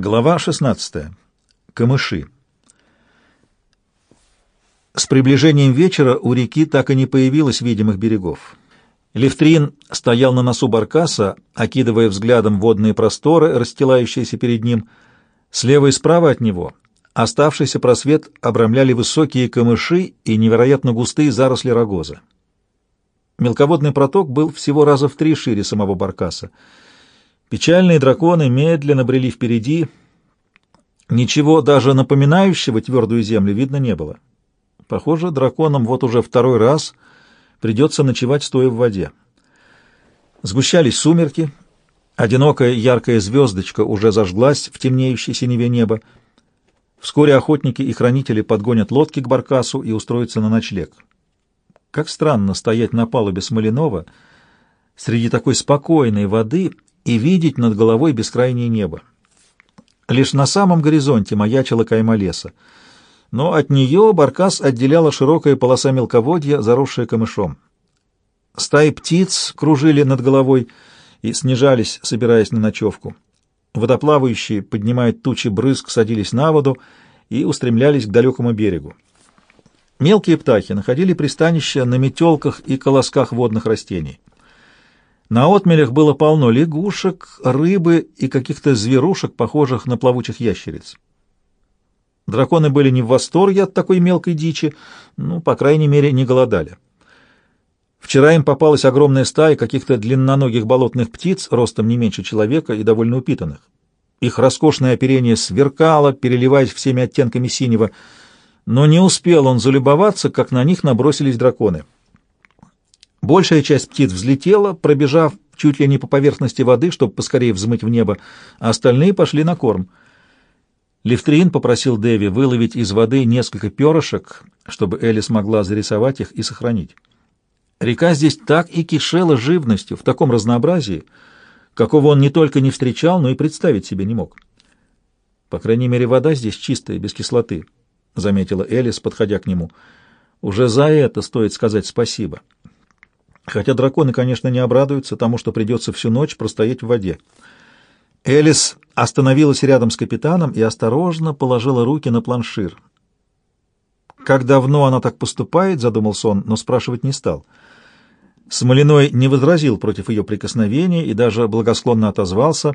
Глава 16. Камыши. С приближением вечера у реки так и не появилось видимых берегов. Левтрин стоял на носу баркаса, окидывая взглядом водные просторы, расстилающиеся перед ним. Слева и справа от него оставшийся просвет обрамляли высокие камыши и невероятно густые заросли рогоза. Мелководный проток был всего раза в три шире самого баркаса. Печальные драконы медленно брели впереди. Ничего даже напоминающего твердую землю видно не было. Похоже, драконам вот уже второй раз придется ночевать, стоя в воде. Сгущались сумерки. Одинокая яркая звездочка уже зажглась в темнеющей синеве неба. Вскоре охотники и хранители подгонят лодки к баркасу и устроятся на ночлег. Как странно стоять на палубе Смоленова среди такой спокойной воды и видеть над головой бескрайнее небо. Лишь на самом горизонте маячила кайма леса, но от нее баркас отделяла широкая полоса мелководья, заросшая камышом. Стаи птиц кружили над головой и снижались, собираясь на ночевку. Водоплавающие, поднимая тучи брызг, садились на воду и устремлялись к далекому берегу. Мелкие птахи находили пристанище на метелках и колосках водных растений. На отмелях было полно лягушек, рыбы и каких-то зверушек, похожих на плавучих ящериц. Драконы были не в восторге от такой мелкой дичи, ну, по крайней мере, не голодали. Вчера им попалась огромная стая каких-то длинноногих болотных птиц, ростом не меньше человека и довольно упитанных. Их роскошное оперение сверкало, переливаясь всеми оттенками синего, но не успел он залюбоваться, как на них набросились драконы. Большая часть птиц взлетела, пробежав чуть ли не по поверхности воды, чтобы поскорее взмыть в небо, а остальные пошли на корм. Левтрин попросил Дэви выловить из воды несколько перышек, чтобы Элли смогла зарисовать их и сохранить. Река здесь так и кишела живностью, в таком разнообразии, какого он не только не встречал, но и представить себе не мог. По крайней мере, вода здесь чистая, без кислоты, — заметила Элис, подходя к нему. Уже за это стоит сказать спасибо. Хотя драконы, конечно, не обрадуются тому, что придется всю ночь простоять в воде. Элис остановилась рядом с капитаном и осторожно положила руки на планшир. Как давно она так поступает, задумался он, но спрашивать не стал. Смолиной не возразил против ее прикосновения и даже благосклонно отозвался.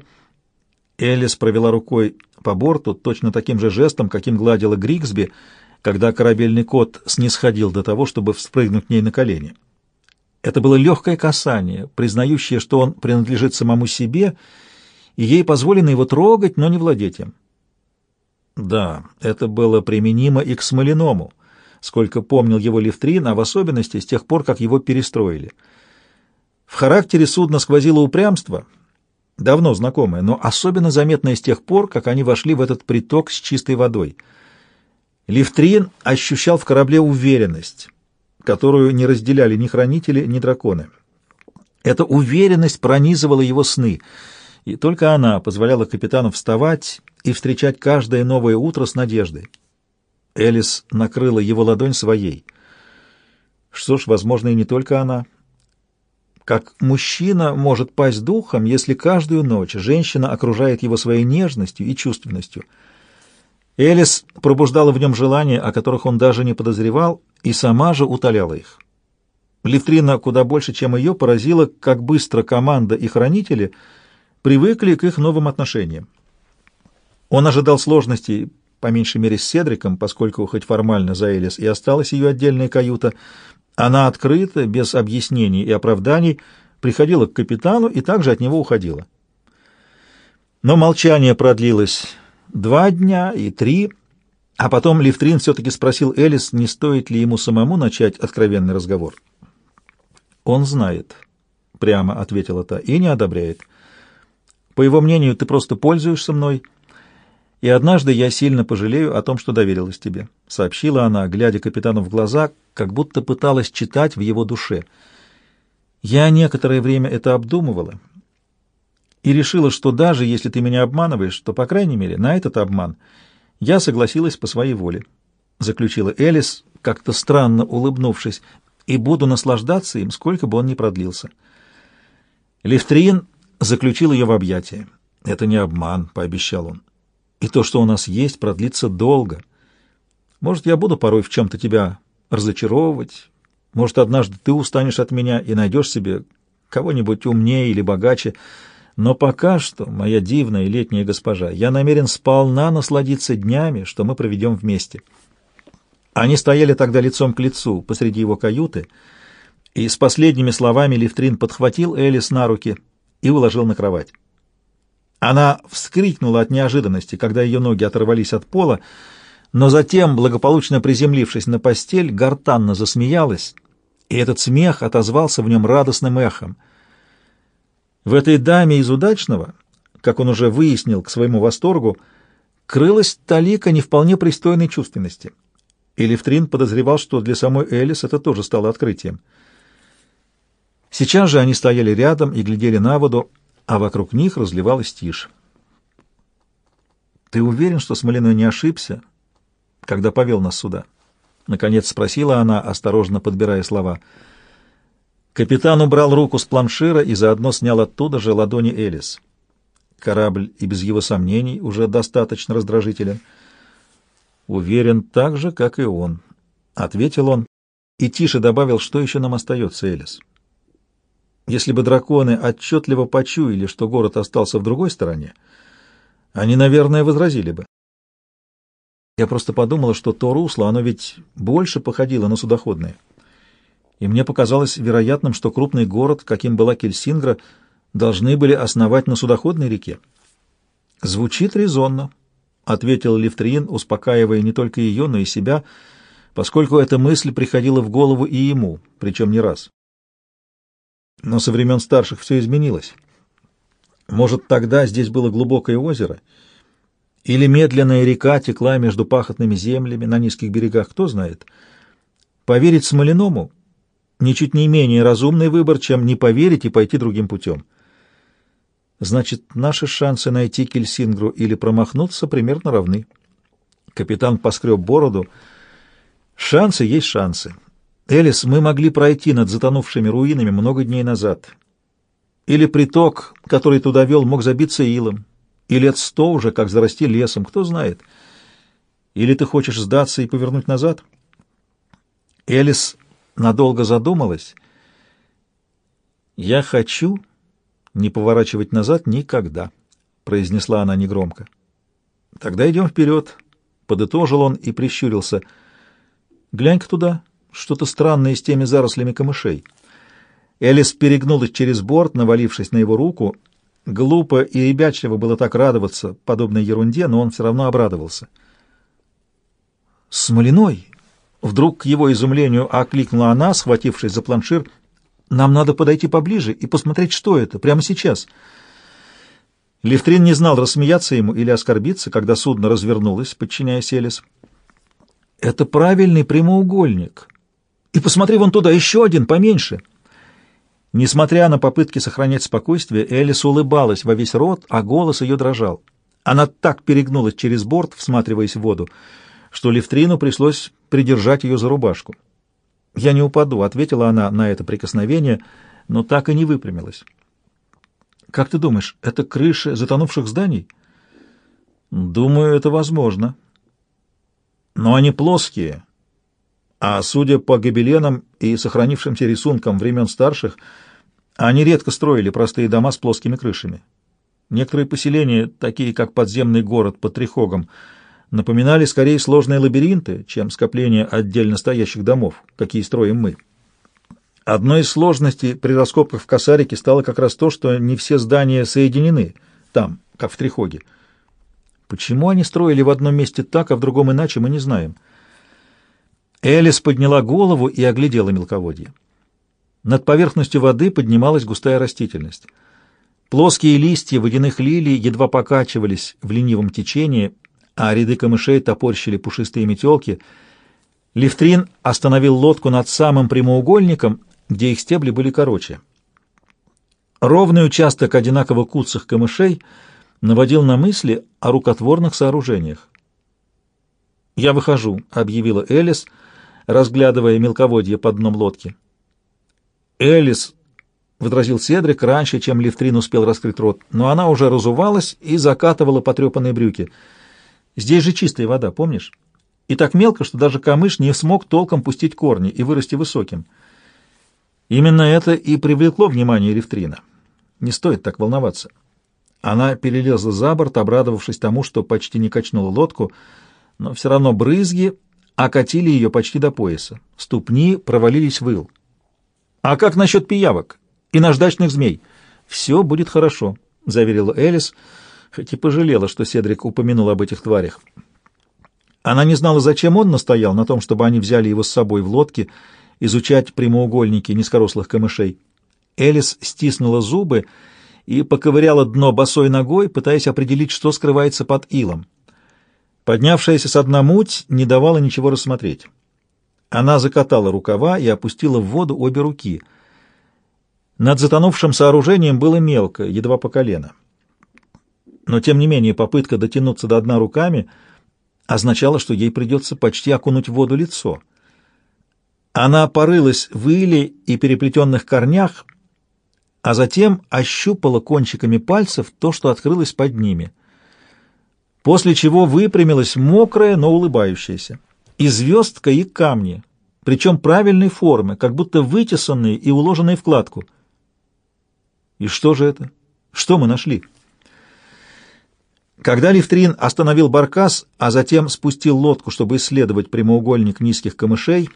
Элис провела рукой по борту точно таким же жестом, каким гладила Григсби, когда корабельный кот снисходил до того, чтобы вспрыгнуть к ней на колени. Это было легкое касание, признающее, что он принадлежит самому себе, и ей позволено его трогать, но не владеть им. Да, это было применимо и к Смоляному, сколько помнил его Левтрин, а в особенности с тех пор, как его перестроили. В характере судна сквозило упрямство, давно знакомое, но особенно заметное с тех пор, как они вошли в этот приток с чистой водой. Левтрин ощущал в корабле уверенность, которую не разделяли ни хранители, ни драконы. Эта уверенность пронизывала его сны, и только она позволяла капитану вставать и встречать каждое новое утро с надеждой. Элис накрыла его ладонь своей. Что ж, возможно, и не только она. Как мужчина может пасть духом, если каждую ночь женщина окружает его своей нежностью и чувственностью — Элис пробуждала в нем желания, о которых он даже не подозревал, и сама же утоляла их. Левтрина куда больше, чем ее, поразила, как быстро команда и хранители привыкли к их новым отношениям. Он ожидал сложностей, по меньшей мере, с Седриком, поскольку хоть формально за Элис и осталась ее отдельная каюта, она открыто, без объяснений и оправданий, приходила к капитану и также от него уходила. Но молчание продлилось Два дня и три, а потом Лифтрин все-таки спросил Элис, не стоит ли ему самому начать откровенный разговор. «Он знает», — прямо ответила та, — «и не одобряет. По его мнению, ты просто пользуешься мной, и однажды я сильно пожалею о том, что доверилась тебе», — сообщила она, глядя капитану в глаза, как будто пыталась читать в его душе. «Я некоторое время это обдумывала» и решила, что даже если ты меня обманываешь, то, по крайней мере, на этот обман я согласилась по своей воле, — заключила Элис, как-то странно улыбнувшись, — и буду наслаждаться им, сколько бы он ни продлился. Левтрин заключил ее в объятия. «Это не обман», — пообещал он. И то, что у нас есть, продлится долго. Может, я буду порой в чем-то тебя разочаровывать, может, однажды ты устанешь от меня и найдешь себе кого-нибудь умнее или богаче, но пока что, моя дивная летняя госпожа, я намерен сполна насладиться днями, что мы проведем вместе». Они стояли тогда лицом к лицу посреди его каюты, и с последними словами Лифтрин подхватил Элис на руки и уложил на кровать. Она вскрикнула от неожиданности, когда ее ноги оторвались от пола, но затем, благополучно приземлившись на постель, гортанно засмеялась, и этот смех отозвался в нем радостным эхом. В этой даме из удачного, как он уже выяснил к своему восторгу, крылась талика не вполне пристойной чувственности — и Левтрин подозревал, что для самой Элис это тоже стало открытием. Сейчас же они стояли рядом и глядели на воду, а вокруг них разливалась тишь. «Ты уверен, что Смолиной не ошибся, когда повел нас сюда?» Наконец спросила она, осторожно подбирая слова. Капитан убрал руку с планшира и заодно снял оттуда же ладони Элис. Корабль и без его сомнений уже достаточно раздражителен — Уверен так же, как и он, — ответил он и тише добавил, что еще нам остается, Элис. Если бы драконы отчетливо почуяли, что город остался в другой стороне, они, наверное, возразили бы. Я просто подумала, что то русло, оно ведь больше походило на судоходное. И мне показалось вероятным, что крупный город, каким была Кельсингра, должны были основать на судоходной реке. Звучит резонно, — ответил Лифтриин, успокаивая не только ее, но и себя, поскольку эта мысль приходила в голову и ему, причем не раз. Но со времен старших все изменилось. Может, тогда здесь было глубокое озеро? Или медленная река текла между пахотными землями на низких берегах, кто знает. Поверить Смоляному — ничуть не менее разумный выбор, чем не поверить и пойти другим путем. Значит, наши шансы найти Кельсингру или промахнуться примерно равны. Капитан поскреб бороду. Шансы есть шансы. Элис, мы могли пройти над затонувшими руинами много дней назад. Или приток, который туда вел, мог забиться илом. И лет сто уже, как зарасти лесом, кто знает. Или ты хочешь сдаться и повернуть назад? Элис надолго задумалась. «Я хочу...» не поворачивать назад никогда», — произнесла она негромко. «Тогда идем вперед», — подытожил он и прищурился. «Глянь-ка туда, что-то странное с теми зарослями камышей». Элис перегнулась через борт, навалившись на его руку. Глупо и ребячливо было так радоваться подобной ерунде, но он все равно обрадовался. «Смолиной!» Вдруг к его изумлению окликнула она, схватившись за планшир — нам надо подойти поближе и посмотреть, что это, прямо сейчас. Левтрин не знал, рассмеяться ему или оскорбиться, когда судно развернулось, подчиняясь Элис. «Это правильный прямоугольник. И посмотри вон туда, еще один, поменьше». Несмотря на попытки сохранять спокойствие, Элис улыбалась во весь рот, а голос ее дрожал. Она так перегнулась через борт, всматриваясь в воду, что Левтрину пришлось придержать ее за рубашку. «Я не упаду», — ответила она на это прикосновение, но так и не выпрямилась. «Как ты думаешь, это крыши затонувших зданий?» «Думаю, это возможно. Но они плоские, а судя по гобеленам и сохранившимся рисункам времен старших, они редко строили простые дома с плоскими крышами. Некоторые поселения, такие как подземный город под Трихогом, — напоминали скорее сложные лабиринты, чем скопление отдельно стоящих домов, какие строим мы. Одной из сложностей при раскопках в Косарике стало как раз то, что не все здания соединены там, как в Трихоге. Почему они строили в одном месте так, а в другом иначе, мы не знаем. Элис подняла голову и оглядела мелководье. Над поверхностью воды поднималась густая растительность. Плоские листья водяных лилий едва покачивались в ленивом течении, а ряды камышей топорщили пушистые метелки. Лифтрин остановил лодку над самым прямоугольником, где их стебли были короче. Ровный участок одинаково куцых камышей наводил на мысли о рукотворных сооружениях. «Я выхожу», — объявила Элис, разглядывая мелководье под дном лодки. «Элис», — возразил Седрик раньше, чем Лифтрин успел раскрыть рот, но она уже разувалась и закатывала потрепанные брюки — Здесь же чистая вода, помнишь? И так мелко, что даже камыш не смог толком пустить корни и вырасти высоким. Именно это и привлекло внимание Рефтрина. Не стоит так волноваться. Она перелезла за борт, обрадовавшись тому, что почти не качнула лодку, но все равно брызги окатили ее почти до пояса. Ступни провалились в ил. «А как насчет пиявок и наждачных змей?» «Все будет хорошо», — заверила Элис, хоть и пожалела, что Седрик упомянул об этих тварях. Она не знала, зачем он настоял на том, чтобы они взяли его с собой в лодке изучать прямоугольники низкорослых камышей. Элис стиснула зубы и поковыряла дно босой ногой, пытаясь определить, что скрывается под илом. Поднявшаяся с дна муть не давала ничего рассмотреть. Она закатала рукава и опустила в воду обе руки. Над затонувшим сооружением было мелко, едва по колено. Но, тем не менее, попытка дотянуться до дна руками означала, что ей придется почти окунуть в воду лицо. Она порылась в иле и переплетенных корнях, а затем ощупала кончиками пальцев то, что открылось под ними, после чего выпрямилась мокрая, но улыбающаяся. И звездка, и камни, причем правильной формы, как будто вытесанные и уложенные в кладку. И что же это? Что мы нашли? Когда Лифтрин остановил баркас, а затем спустил лодку, чтобы исследовать прямоугольник низких камышей,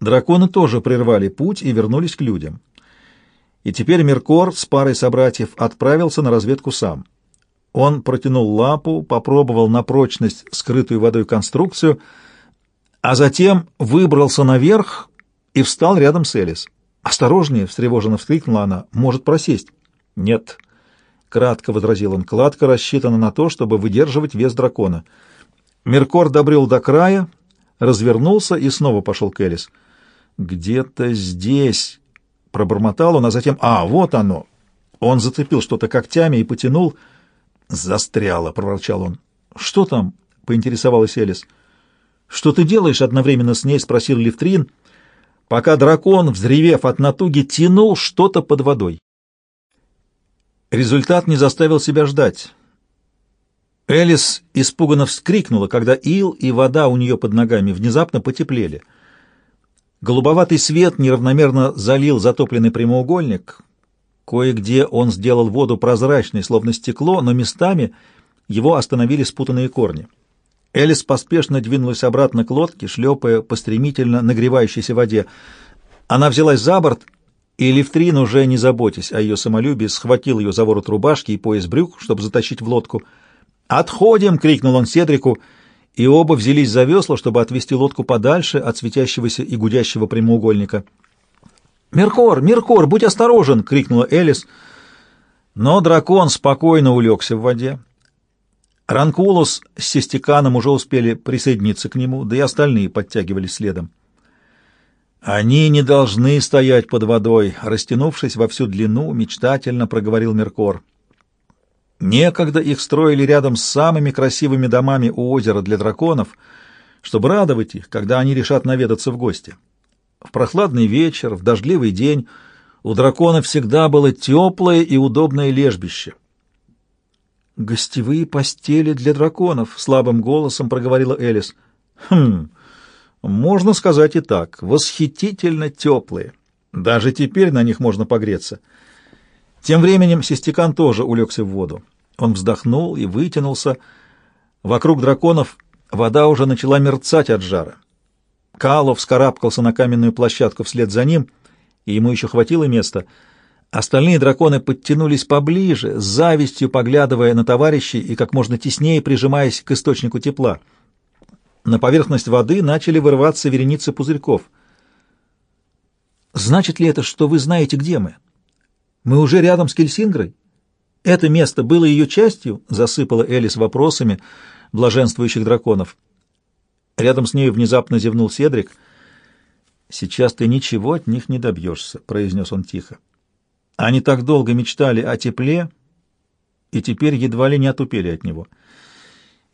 драконы тоже прервали путь и вернулись к людям и теперь Меркор с парой собратьев отправился на разведку сам. Он протянул лапу, попробовал на прочность скрытую водой конструкцию, а затем выбрался наверх и встал рядом с Элис. «Осторожнее!» — встревоженно вскрикнула она. «Может просесть?» «Нет», — кратко возразил он. «Кладка рассчитана на то, чтобы выдерживать вес дракона». Меркор добрел до края, развернулся и снова пошел к Элис. «Где-то здесь...» Пробормотал он, а затем... А, вот оно! Он зацепил что-то когтями и потянул. «Застряло!» — проворчал он. «Что там?» — поинтересовалась Элис. «Что ты делаешь одновременно с ней?» — спросил Лифтрин, пока дракон, взревев от натуги, тянул что-то под водой. Результат не заставил себя ждать. Элис испуганно вскрикнула, когда ил и вода у нее под ногами внезапно потеплели — Голубоватый свет неравномерно залил затопленный прямоугольник. Кое-где он сделал воду прозрачной, словно стекло, но местами его остановили спутанные корни. Элис поспешно двинулась обратно к лодке, шлепая по стремительно нагревающейся воде. Она взялась за борт, и Левтрин, уже не заботясь о ее самолюбии, схватил ее за ворот рубашки и пояс брюк, чтобы затащить в лодку. «Отходим!» — крикнул он Седрику — и оба взялись за весла, чтобы отвести лодку подальше от светящегося и гудящего прямоугольника. «Меркор! Меркор! Будь осторожен!» — крикнула Элис. Но дракон спокойно улегся в воде. Ранкулус с Систиканом уже успели присоединиться к нему, да и остальные подтягивались следом. «Они не должны стоять под водой», — растянувшись во всю длину, мечтательно проговорил Меркор. Некогда их строили рядом с самыми красивыми домами у озера для драконов, чтобы радовать их, когда они решат наведаться в гости. В прохладный вечер, в дождливый день у дракона всегда было теплое и удобное лежбище. «Гостевые постели для драконов», — слабым голосом проговорила Элис. «Хм, можно сказать и так, восхитительно теплые. Даже теперь на них можно погреться». Тем временем Систикан тоже улегся в воду. Он вздохнул и вытянулся. Вокруг драконов вода уже начала мерцать от жара. Кало вскарабкался на каменную площадку вслед за ним, и ему еще хватило места. Остальные драконы подтянулись поближе, с завистью поглядывая на товарищей и как можно теснее прижимаясь к источнику тепла. На поверхность воды начали вырываться вереницы пузырьков. «Значит ли это, что вы знаете, где мы?» Мы уже рядом с Кельсингрой? Это место было ее частью?» — засыпала Элис вопросами блаженствующих драконов. Рядом с ней внезапно зевнул Седрик. «Сейчас ты ничего от них не добьешься», — произнес он тихо. Они так долго мечтали о тепле, и теперь едва ли не отупели от него.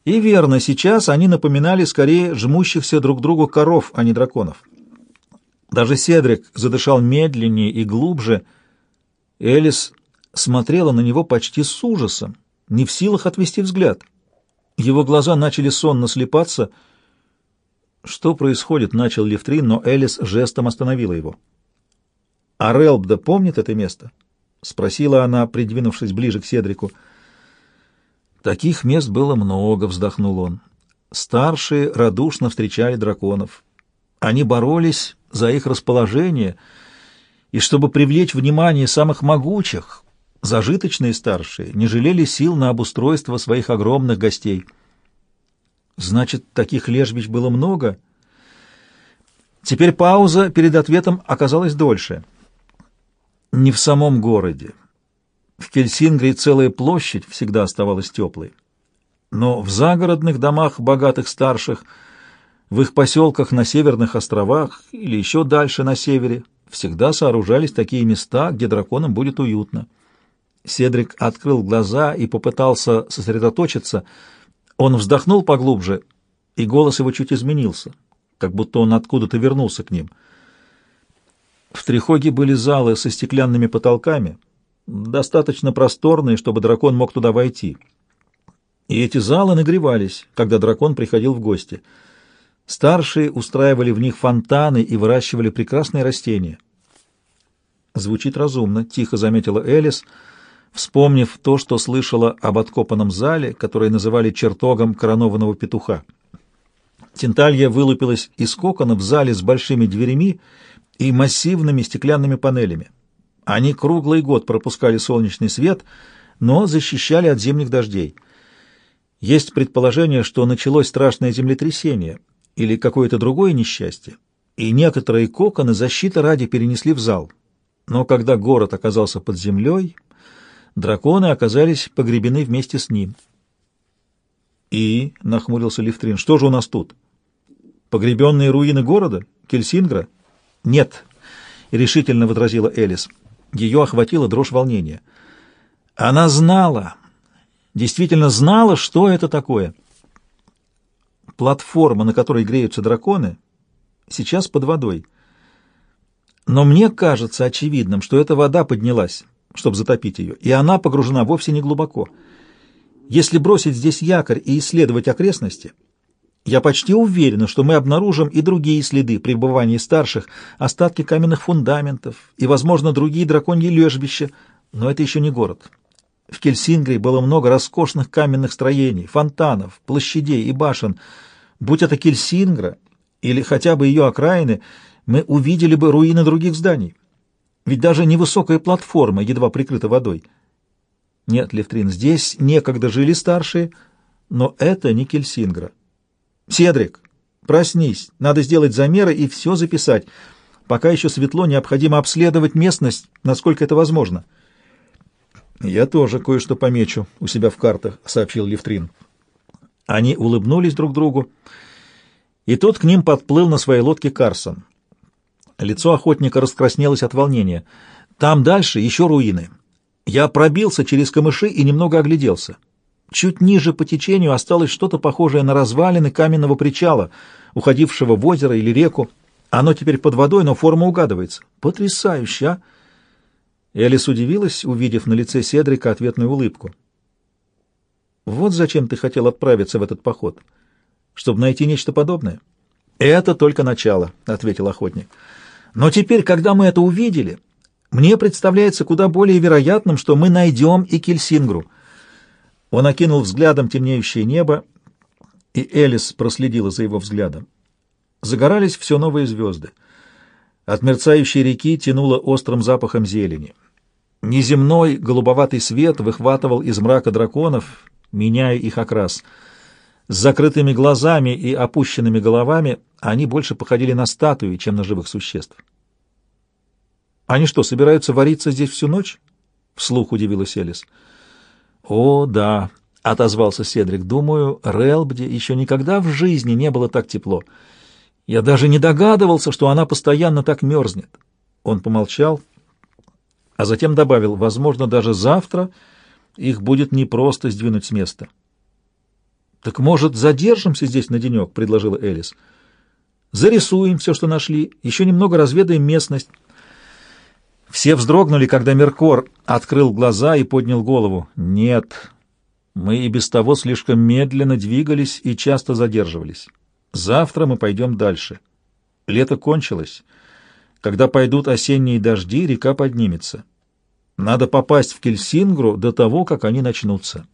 И верно, сейчас они напоминали скорее жмущихся друг другу коров, а не драконов. Даже Седрик задышал медленнее и глубже — Элис смотрела на него почти с ужасом, не в силах отвести взгляд. Его глаза начали сонно слепаться. Что происходит, начал Левтрин, но Элис жестом остановила его. «А Релбда помнит это место?» — спросила она, придвинувшись ближе к Седрику. «Таких мест было много», — вздохнул он. Старшие радушно встречали драконов. Они боролись за их расположение, и чтобы привлечь внимание самых могучих, зажиточные старшие не жалели сил на обустройство своих огромных гостей. Значит, таких лежбищ было много? Теперь пауза перед ответом оказалась дольше. Не в самом городе. В Кельсингре целая площадь всегда оставалась теплой. Но в загородных домах богатых старших, в их поселках на северных островах или еще дальше на севере всегда сооружались такие места, где драконам будет уютно. Седрик открыл глаза и попытался сосредоточиться. Он вздохнул поглубже, и голос его чуть изменился, как будто он откуда-то вернулся к ним. В Трихоге были залы со стеклянными потолками, достаточно просторные, чтобы дракон мог туда войти — и эти залы нагревались, когда дракон приходил в гости. Старшие устраивали в них фонтаны и выращивали прекрасные растения. Звучит разумно, тихо заметила Элис, вспомнив то, что слышала об откопанном зале, который называли чертогом коронованного петуха. Тенталья вылупилась из кокона в зале с большими дверями и массивными стеклянными панелями. Они круглый год пропускали солнечный свет, но защищали от зимних дождей — есть предположение, что началось страшное землетрясение или какое-то другое несчастье, и некоторые коконы защиты ради перенесли в зал. Но когда город оказался под землей, драконы оказались погребены вместе с ним. «И?» — нахмурился Лифтрин. «Что же у нас тут? Погребенные руины города? Кельсингра?» «Нет», — решительно возразила Элис. Ее охватила дрожь волнения. Она знала, действительно знала, что это такое. Платформа, на которой греются драконы, сейчас под водой. Но мне кажется очевидным, что эта вода поднялась, чтобы затопить ее, и она погружена вовсе не глубоко. Если бросить здесь якорь и исследовать окрестности, я почти уверена, что мы обнаружим и другие следы пребывания старших, остатки каменных фундаментов и, возможно, другие драконьи лежбища, но это еще не город. В Кельсингре было много роскошных каменных строений, фонтанов, площадей и башен. Будь это Кельсингра или хотя бы ее окраины, мы увидели бы руины других зданий. Ведь даже невысокая платформа едва прикрыта водой. Нет, Левтрин, здесь некогда жили старшие, но это не Кельсингра. Седрик, проснись, надо сделать замеры и все записать. Пока еще светло, необходимо обследовать местность, насколько это возможно. «Я тоже кое-что помечу у себя в картах», — сообщил Левтрин. Они улыбнулись друг другу, и тут к ним подплыл на своей лодке Карсон. Лицо охотника раскраснелось от волнения. «Там дальше еще руины. Я пробился через камыши и немного огляделся. Чуть ниже по течению осталось что-то похожее на развалины каменного причала, уходившего в озеро или реку. Оно теперь под водой, но форма угадывается. Потрясающе, а!» Элис удивилась, увидев на лице Седрика ответную улыбку. «Вот зачем ты хотел отправиться в этот поход? Чтобы найти нечто подобное?» «Это только начало», — ответил охотник. «Но теперь, когда мы это увидели, мне представляется куда более вероятным, что мы найдем и Кельсингру». Он окинул взглядом темнеющее небо, и Элис проследила за его взглядом. Загорались все новые звезды. От мерцающей реки тянуло острым запахом зелени. Неземной голубоватый свет выхватывал из мрака драконов, меняя их окрас. С закрытыми глазами и опущенными головами они больше походили на статуи, чем на живых существ. «Они что, собираются вариться здесь всю ночь?» — вслух удивилась Элис. «О, да», — отозвался Седрик. «Думаю, Релбде еще никогда в жизни не было так тепло. Я даже не догадывался, что она постоянно так мерзнет». Он помолчал а затем добавил, возможно, даже завтра их будет непросто сдвинуть с места. «Так, может, задержимся здесь на денек?» — предложила Элис. «Зарисуем все, что нашли, еще немного разведаем местность». Все вздрогнули, когда Меркор открыл глаза и поднял голову. «Нет», Мы и без того слишком медленно двигались и часто задерживались. Завтра мы пойдем дальше. Лето кончилось. Когда пойдут осенние дожди, река поднимется. Надо попасть в Кельсингру до того, как они начнутся.